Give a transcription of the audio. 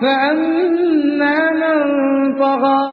فَأَمَّا مَن طَغَىٰ